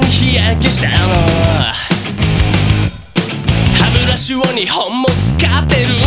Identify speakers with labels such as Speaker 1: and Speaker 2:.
Speaker 1: に日焼けしたの？歯ブラシを2本も使ってるの？